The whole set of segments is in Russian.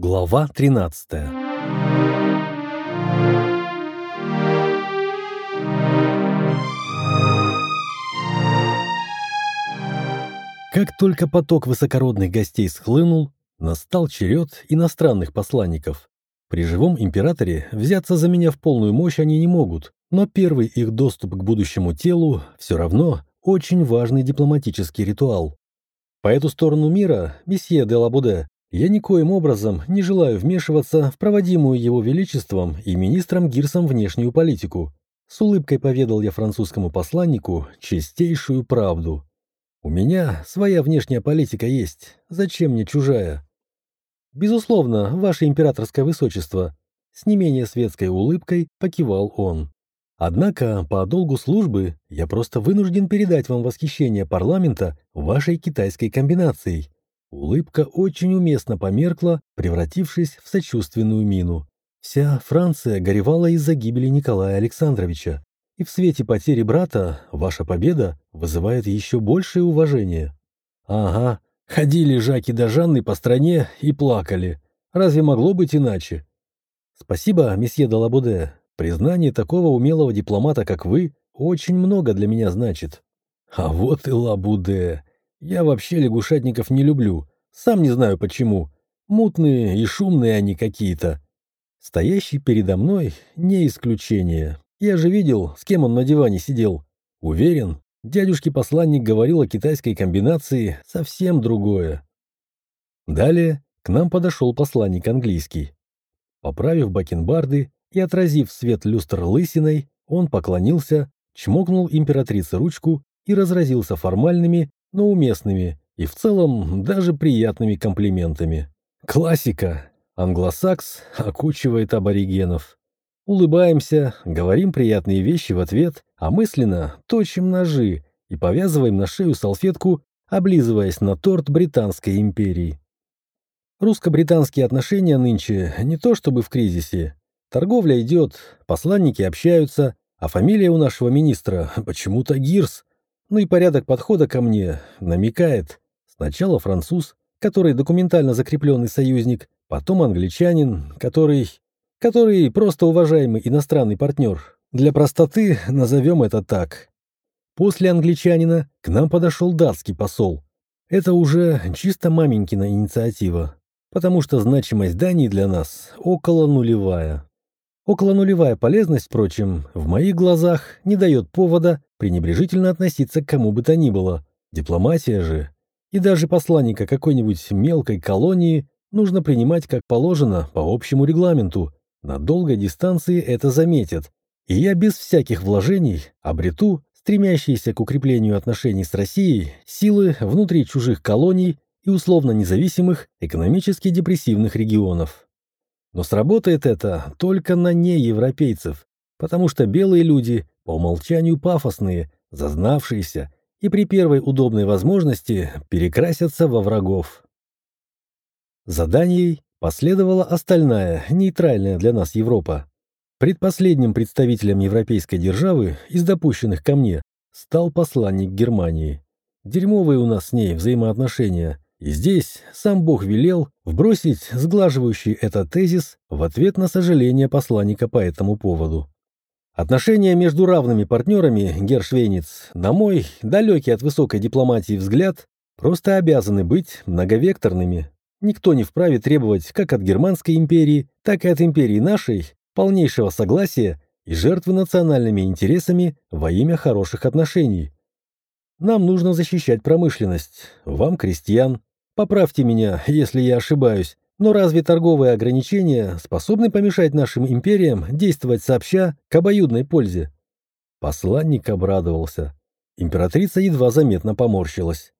Глава 13 Как только поток высокородных гостей схлынул, настал черед иностранных посланников. При живом императоре взяться за меня в полную мощь они не могут, но первый их доступ к будущему телу все равно очень важный дипломатический ритуал. По эту сторону мира, месье де Лабуде, я никоим образом не желаю вмешиваться в проводимую его величеством и министром Гирсом внешнюю политику. С улыбкой поведал я французскому посланнику чистейшую правду. У меня своя внешняя политика есть, зачем мне чужая? Безусловно, ваше императорское высочество. С не менее светской улыбкой покивал он. Однако по долгу службы я просто вынужден передать вам восхищение парламента вашей китайской комбинацией. Улыбка очень уместно померкла, превратившись в сочувственную мину. Вся Франция горевала из-за гибели Николая Александровича, и в свете потери брата ваша победа вызывает еще большее уважение. Ага, ходили Жаки да Жанны по стране и плакали. Разве могло быть иначе? Спасибо, месье Далабуде. Признание такого умелого дипломата, как вы, очень много для меня значит. А вот и Лабуде. Я вообще лягушатников не люблю. Сам не знаю почему. Мутные и шумные они какие-то. Стоящий передо мной не исключение. Я же видел, с кем он на диване сидел. Уверен, дядюшке-посланник говорил о китайской комбинации совсем другое. Далее к нам подошел посланник английский. Поправив бакенбарды и отразив свет люстр лысиной, он поклонился, чмокнул императрице ручку и разразился формальными, но уместными и в целом даже приятными комплиментами. Классика. Англосакс окучивает аборигенов. Улыбаемся, говорим приятные вещи в ответ, а мысленно точим ножи и повязываем на шею салфетку, облизываясь на торт Британской империи. Русско-британские отношения нынче не то чтобы в кризисе. Торговля идет, посланники общаются, а фамилия у нашего министра почему-то Гирс. Ну и порядок подхода ко мне намекает. Сначала француз, который документально закрепленный союзник, потом англичанин, который... который просто уважаемый иностранный партнер. Для простоты назовем это так. После англичанина к нам подошел датский посол. Это уже чисто маменькина инициатива, потому что значимость Дании для нас около нулевая. Около нулевая полезность, впрочем, в моих глазах не дает повода пренебрежительно относиться к кому бы то ни было. Дипломатия же. И даже посланника какой-нибудь мелкой колонии нужно принимать как положено по общему регламенту. На долгой дистанции это заметят. И я без всяких вложений обрету стремящиеся к укреплению отношений с Россией силы внутри чужих колоний и условно независимых экономически депрессивных регионов. Но сработает это только на неевропейцев, потому что белые люди по умолчанию пафосные, зазнавшиеся и при первой удобной возможности перекрасятся во врагов. Заданией последовала остальная, нейтральная для нас Европа. Предпоследним представителем европейской державы из допущенных ко мне стал посланник Германии. Дерьмовые у нас с ней взаимоотношения – и здесь сам Бог велел вбросить сглаживающий этот тезис в ответ на сожаление посланника по этому поводу. Отношения между равными партнерами, Гершвейниц, на мой, далекий от высокой дипломатии взгляд, просто обязаны быть многовекторными. Никто не вправе требовать как от Германской империи, так и от империи нашей полнейшего согласия и жертвы национальными интересами во имя хороших отношений. Нам нужно защищать промышленность, вам крестьян, Поправьте меня, если я ошибаюсь, но разве торговые ограничения способны помешать нашим империям действовать сообща к обоюдной пользе? Посланник обрадовался. Императрица едва заметно поморщилась.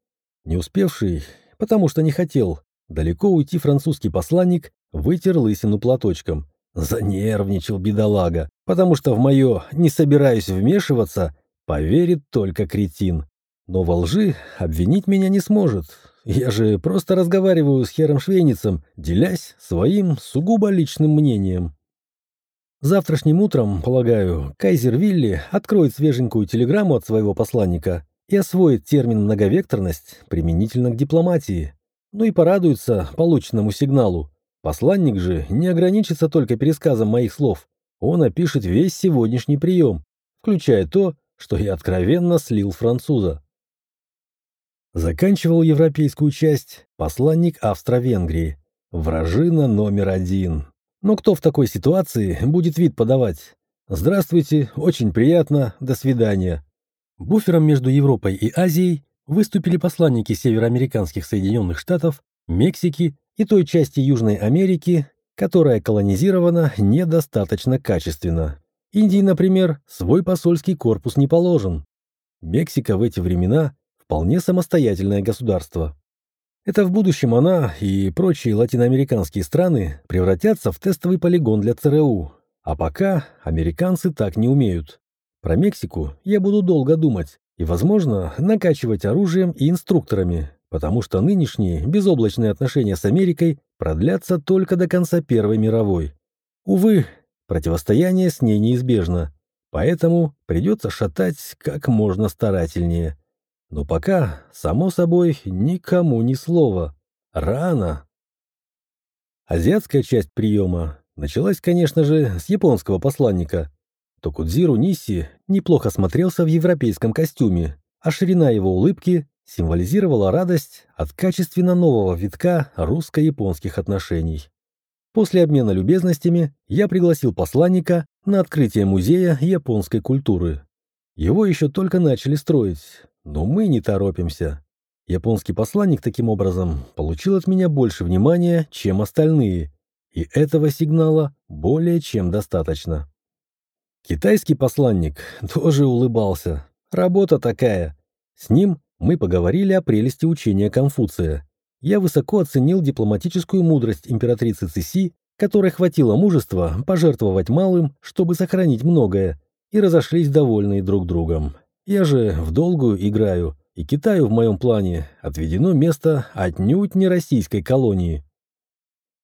Не успевший, потому что не хотел, далеко уйти французский посланник вытер лысину платочком. Занервничал бедолага, потому что в мое «не собираюсь вмешиваться» поверит только кретин. Но во лжи обвинить меня не сможет, я же просто разговариваю с Хером Швейницем, делясь своим сугубо личным мнением. Завтрашним утром, полагаю, Кайзер Вилли откроет свеженькую телеграмму от своего посланника и освоит термин «многовекторность» применительно к дипломатии. Ну и порадуется полученному сигналу. Посланник же не ограничится только пересказом моих слов. Он опишет весь сегодняшний прием, включая то, что я откровенно слил француза. Заканчивал европейскую часть посланник Австро-Венгрии, вражина номер один. Но кто в такой ситуации будет вид подавать? Здравствуйте, очень приятно, до свидания. Буфером между Европой и Азией выступили посланники североамериканских Соединенных Штатов, Мексики и той части Южной Америки, которая колонизирована недостаточно качественно. Индии, например, свой посольский корпус не положен. Мексика в эти времена вполне самостоятельное государство. Это в будущем она и прочие латиноамериканские страны превратятся в тестовый полигон для ЦРУ. А пока американцы так не умеют. Про Мексику я буду долго думать и, возможно, накачивать оружием и инструкторами, потому что нынешние безоблачные отношения с Америкой продлятся только до конца Первой мировой. Увы, противостояние с ней неизбежно, поэтому придется шатать как можно старательнее. Но пока, само собой, никому ни слова. Рано. Азиатская часть приема началась, конечно же, с японского посланника. Токудзиру Нисси неплохо смотрелся в европейском костюме, а ширина его улыбки символизировала радость от качественно нового витка русско-японских отношений. После обмена любезностями я пригласил посланника на открытие музея японской культуры. Его еще только начали строить, но мы не торопимся. Японский посланник таким образом получил от меня больше внимания, чем остальные, и этого сигнала более чем достаточно. Китайский посланник тоже улыбался. Работа такая. С ним мы поговорили о прелести учения Конфуция. Я высоко оценил дипломатическую мудрость императрицы Циси, которой хватило мужества пожертвовать малым, чтобы сохранить многое, и разошлись довольные друг другом. Я же в долгую играю, и Китаю в моем плане отведено место отнюдь не российской колонии.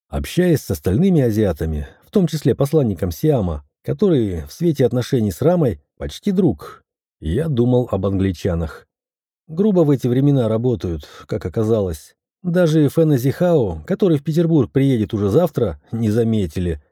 Общаясь с остальными азиатами, в том числе посланником Сиама, который в свете отношений с Рамой почти друг, я думал об англичанах. Грубо в эти времена работают, как оказалось. Даже Фэна Зихао, который в Петербург приедет уже завтра, не заметили.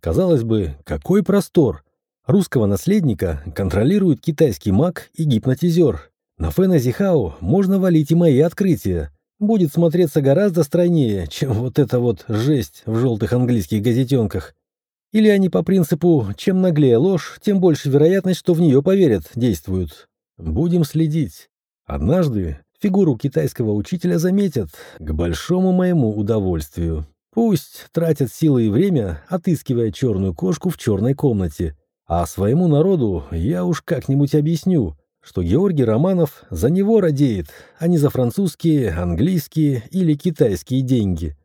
Казалось бы, какой простор. Русского наследника контролирует китайский маг и гипнотизер. На Фэна Зихао можно валить и мои открытия. Будет смотреться гораздо стройнее, чем вот эта вот жесть в желтых английских газетенках. Или они по принципу «чем наглее ложь, тем больше вероятность, что в нее поверят» действуют. Будем следить. Однажды фигуру китайского учителя заметят, к большому моему удовольствию. Пусть тратят силы и время, отыскивая черную кошку в черной комнате. А своему народу я уж как-нибудь объясню, что Георгий Романов за него радеет, а не за французские, английские или китайские деньги.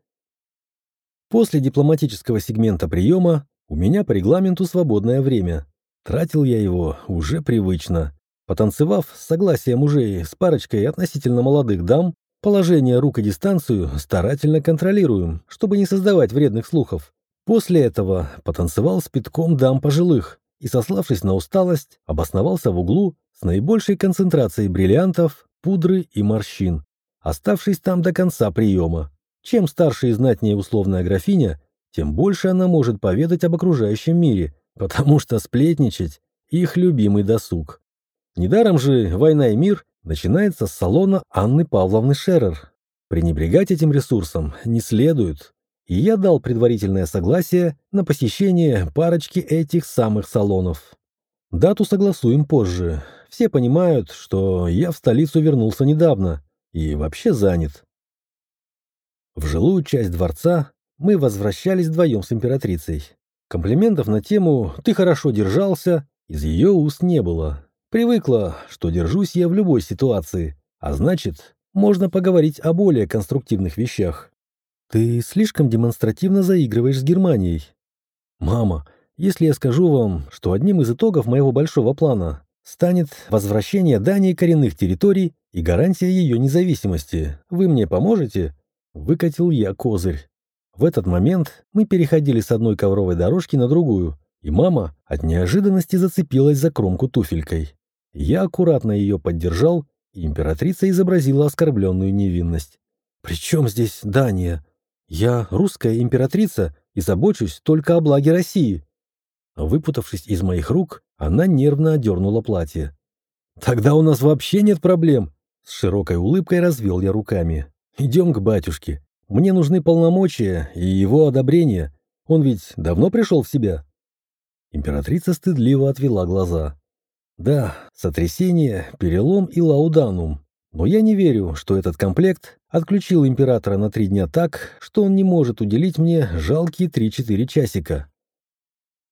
После дипломатического сегмента приема у меня по регламенту свободное время. Тратил я его уже привычно. Потанцевав с согласия мужей с парочкой относительно молодых дам, положение рук и дистанцию старательно контролируем, чтобы не создавать вредных слухов. После этого потанцевал с пятком дам пожилых и, сославшись на усталость, обосновался в углу с наибольшей концентрацией бриллиантов, пудры и морщин, оставшись там до конца приема. Чем старше и знатнее условная графиня, тем больше она может поведать об окружающем мире, потому что сплетничать – их любимый досуг. Недаром же «Война и мир» начинается с салона Анны Павловны Шерер. Пренебрегать этим ресурсом не следует. Я дал предварительное согласие на посещение парочки этих самых салонов. Дату согласуем позже. Все понимают, что я в столицу вернулся недавно и вообще занят. В жилую часть дворца мы возвращались вдвоем с императрицей. Комплиментов на тему «ты хорошо держался» из ее уст не было. Привыкла, что держусь я в любой ситуации, а значит, можно поговорить о более конструктивных вещах. Ты слишком демонстративно заигрываешь с Германией. Мама, если я скажу вам, что одним из итогов моего большого плана станет возвращение Дании коренных территорий и гарантия ее независимости, вы мне поможете? Выкатил я козырь. В этот момент мы переходили с одной ковровой дорожки на другую, и мама от неожиданности зацепилась за кромку туфелькой. Я аккуратно ее поддержал, и императрица изобразила оскорбленную невинность. «При чем здесь Дания?» Я русская императрица и забочусь только о благе России. Выпутавшись из моих рук, она нервно одернула платье. «Тогда у нас вообще нет проблем!» С широкой улыбкой развел я руками. «Идем к батюшке. Мне нужны полномочия и его одобрение. Он ведь давно пришел в себя?» Императрица стыдливо отвела глаза. «Да, сотрясение, перелом и лауданум. Но я не верю, что этот комплект отключил императора на три дня так, что он не может уделить мне жалкие три-четыре часика».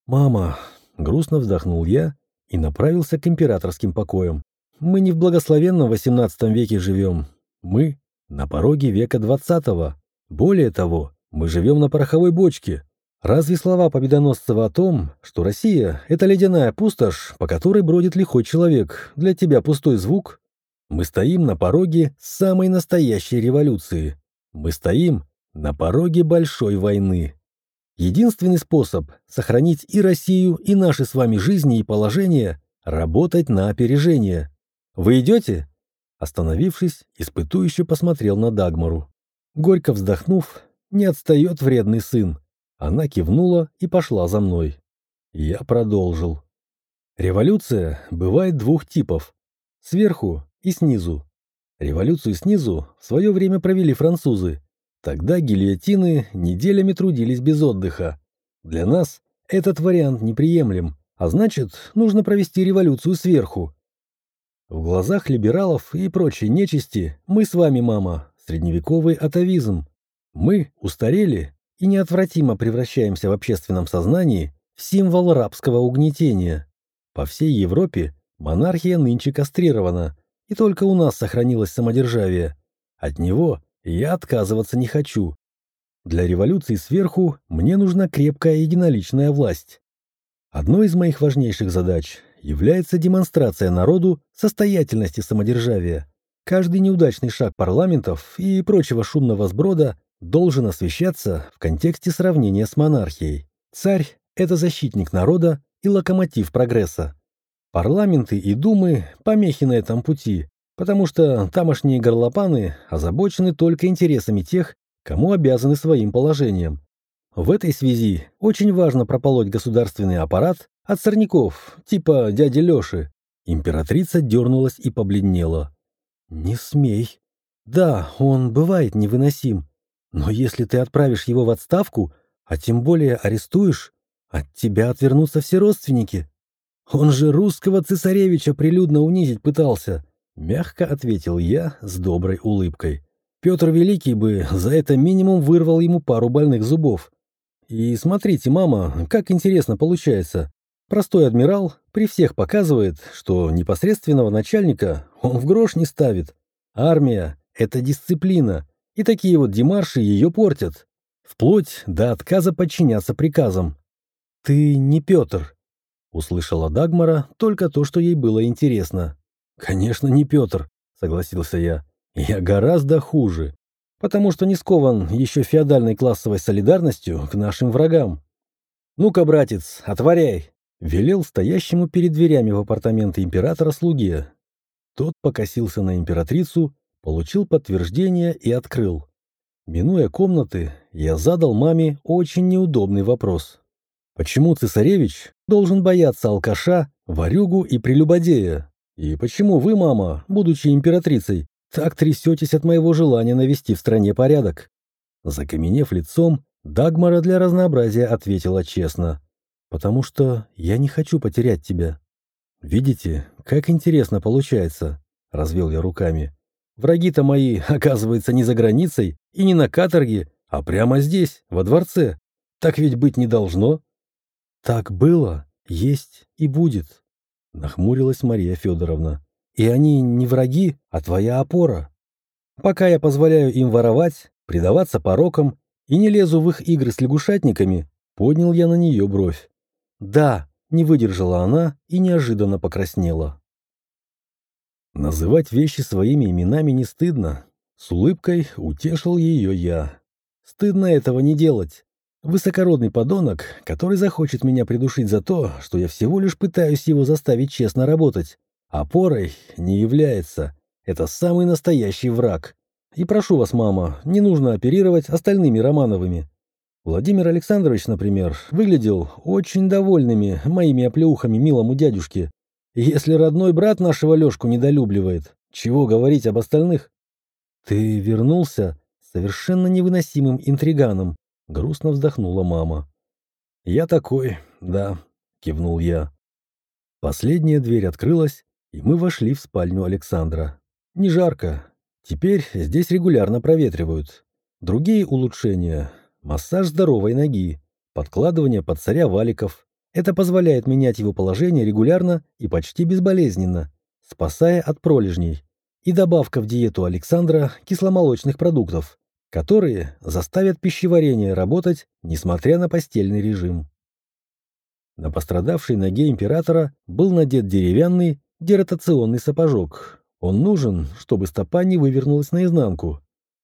«Мама», — грустно вздохнул я и направился к императорским покоям. «Мы не в благословенном XVIII веке живем. Мы на пороге века XX. Более того, мы живем на пороховой бочке. Разве слова Победоносцева о том, что Россия — это ледяная пустошь, по которой бродит лихой человек, для тебя пустой звук? Мы стоим на пороге самой настоящей революции. Мы стоим на пороге большой войны. Единственный способ сохранить и Россию, и наши с вами жизни и положения — работать на опережение. Вы идете?» Остановившись, испытующе посмотрел на Дагмару. Горько вздохнув, не отстает вредный сын. Она кивнула и пошла за мной. Я продолжил. Революция бывает двух типов. Сверху и снизу. Революцию снизу в свое время провели французы, Тогда гильотины неделями трудились без отдыха. Для нас этот вариант неприемлем, а значит, нужно провести революцию сверху. В глазах либералов и прочей нечисти мы с вами, мама, средневековый атовизм. Мы устарели и неотвратимо превращаемся в общественном сознании в символ рабского угнетения. По всей Европе монархия нынче кастрирована, и только у нас сохранилось самодержавие. От него я отказываться не хочу. Для революции сверху мне нужна крепкая единоличная власть. Одной из моих важнейших задач является демонстрация народу состоятельности самодержавия. Каждый неудачный шаг парламентов и прочего шумного сброда должен освещаться в контексте сравнения с монархией. Царь – это защитник народа и локомотив прогресса. Парламенты и думы – помехи на этом пути, потому что тамошние горлопаны озабочены только интересами тех, кому обязаны своим положением. В этой связи очень важно прополоть государственный аппарат от сорняков, типа дяди Леши. Императрица дернулась и побледнела. «Не смей. Да, он бывает невыносим. Но если ты отправишь его в отставку, а тем более арестуешь, от тебя отвернутся все родственники. Он же русского цесаревича прилюдно унизить пытался. Мягко ответил я с доброй улыбкой. Петр Великий бы за это минимум вырвал ему пару больных зубов. И смотрите, мама, как интересно получается. Простой адмирал при всех показывает, что непосредственного начальника он в грош не ставит. Армия — это дисциплина, и такие вот демарши ее портят. Вплоть до отказа подчиняться приказам. «Ты не Петр», — услышала Дагмара только то, что ей было интересно. «Конечно, не Петр», — согласился я. «Я гораздо хуже, потому что не скован еще феодальной классовой солидарностью к нашим врагам». «Ну-ка, братец, отворяй!» — велел стоящему перед дверями в апартаменты императора слуге. Тот покосился на императрицу, получил подтверждение и открыл. Минуя комнаты, я задал маме очень неудобный вопрос. Почему цесаревич должен бояться алкаша, ворюгу и прелюбодея? И почему вы, мама, будучи императрицей, так трясетесь от моего желания навести в стране порядок? Закаменев лицом, Дагмара для разнообразия ответила честно. «Потому что я не хочу потерять тебя». «Видите, как интересно получается», — развел я руками. «Враги-то мои, оказывается, не за границей и не на каторге, а прямо здесь, во дворце. Так ведь быть не должно». «Так было, есть и будет», Нахмурилась Мария Федоровна. И они не враги, а твоя опора. Пока я позволяю им воровать, предаваться порокам и не лезу в их игры с лягушатниками, поднял я на нее бровь. Да, не выдержала она и неожиданно покраснела. Называть вещи своими именами не стыдно. С улыбкой утешил ее я. Стыдно этого не делать. Высокородный подонок, который захочет меня придушить за то, что я всего лишь пытаюсь его заставить честно работать. Опорой не является. Это самый настоящий враг. И прошу вас, мама, не нужно оперировать остальными Романовыми. Владимир Александрович, например, выглядел очень довольными моими оплеухами милому дядюшке. если родной брат нашего Лешку недолюбливает, чего говорить об остальных? Ты вернулся совершенно невыносимым интриганом, грустно вздохнула мама. Я такой, да, кивнул я. Последняя дверь открылась, и мы вошли в спальню Александра. Не жарко. Теперь здесь регулярно проветривают. Другие улучшения – массаж здоровой ноги, подкладывание под царя валиков. Это позволяет менять его положение регулярно и почти безболезненно, спасая от пролежней. И добавка в диету Александра кисломолочных продуктов, которые заставят пищеварение работать, несмотря на постельный режим. На пострадавшей ноге императора был надет деревянный деротационный сапожок, он нужен, чтобы стопа не вывернулась наизнанку.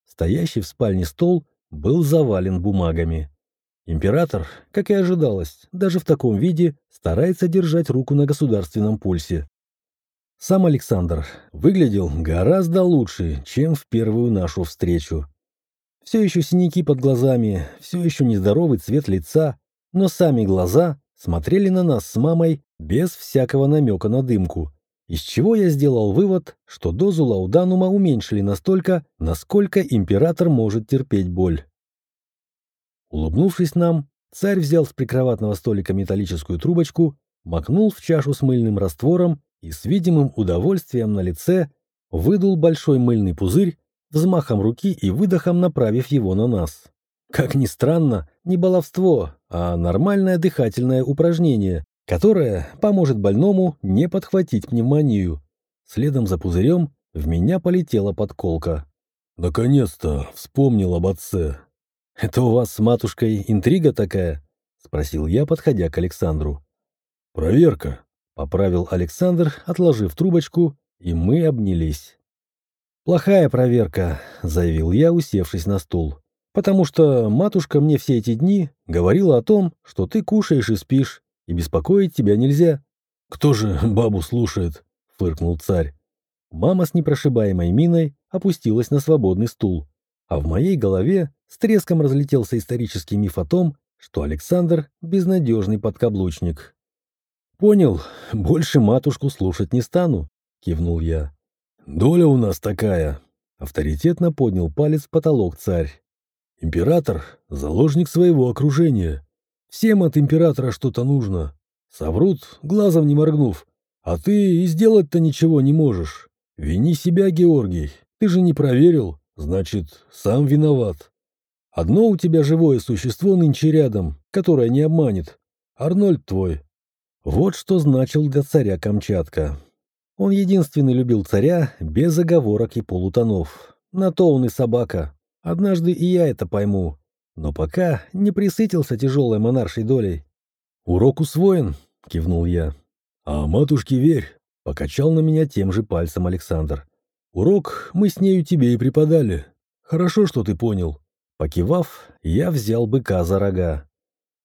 Стоящий в спальне стол был завален бумагами. Император, как и ожидалось, даже в таком виде старается держать руку на государственном пульсе. Сам Александр выглядел гораздо лучше, чем в первую нашу встречу. Все еще синяки под глазами, все еще нездоровый цвет лица, но сами глаза смотрели на нас с мамой без всякого намека на дымку, из чего я сделал вывод, что дозу лауданума уменьшили настолько, насколько император может терпеть боль. Улыбнувшись нам, царь взял с прикроватного столика металлическую трубочку, макнул в чашу с мыльным раствором и с видимым удовольствием на лице выдул большой мыльный пузырь, взмахом руки и выдохом направив его на нас. Как ни странно, не баловство, а нормальное дыхательное упражнение, которая поможет больному не подхватить пневмонию. Следом за пузырем в меня полетела подколка. «Наконец-то вспомнил об отце». «Это у вас с матушкой интрига такая?» — спросил я, подходя к Александру. «Проверка», — поправил Александр, отложив трубочку, и мы обнялись. «Плохая проверка», — заявил я, усевшись на стул. «Потому что матушка мне все эти дни говорила о том, что ты кушаешь и спишь, и беспокоить тебя нельзя. Кто же бабу слушает? фыркнул царь. Мама с непрошибаемой миной опустилась на свободный стул, а в моей голове с треском разлетелся исторический миф о том, что Александр — безнадежный подкаблучник. «Понял, больше матушку слушать не стану», — кивнул я. «Доля у нас такая», — авторитетно поднял палец в потолок царь. «Император — заложник своего окружения. Всем от императора что-то нужно. Соврут, глазом не моргнув. А ты и сделать-то ничего не можешь. Вини себя, Георгий. Ты же не проверил, значит, сам виноват. Одно у тебя живое существо нынче рядом, которое не обманет. Арнольд твой. Вот что значил для царя Камчатка. Он единственный любил царя без оговорок и полутонов. На то он и собака. Однажды и я это пойму. Но пока не присытился тяжелой монаршей долей. «Урок усвоен», — кивнул я. «А матушке верь», — покачал на меня тем же пальцем Александр. «Урок мы с нею тебе и преподали. Хорошо, что ты понял». Покивав, я взял быка за рога.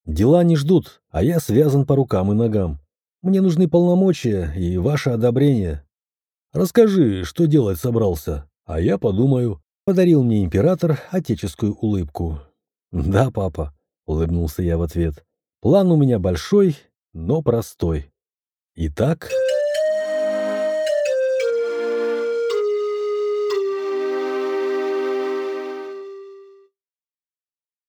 «Дела не ждут, а я связан по рукам и ногам. Мне нужны полномочия и ваше одобрение. Расскажи, что делать собрался, а я подумаю». Подарил мне император отеческую улыбку. «Да, папа», — улыбнулся я в ответ. «План у меня большой, но простой. Итак...»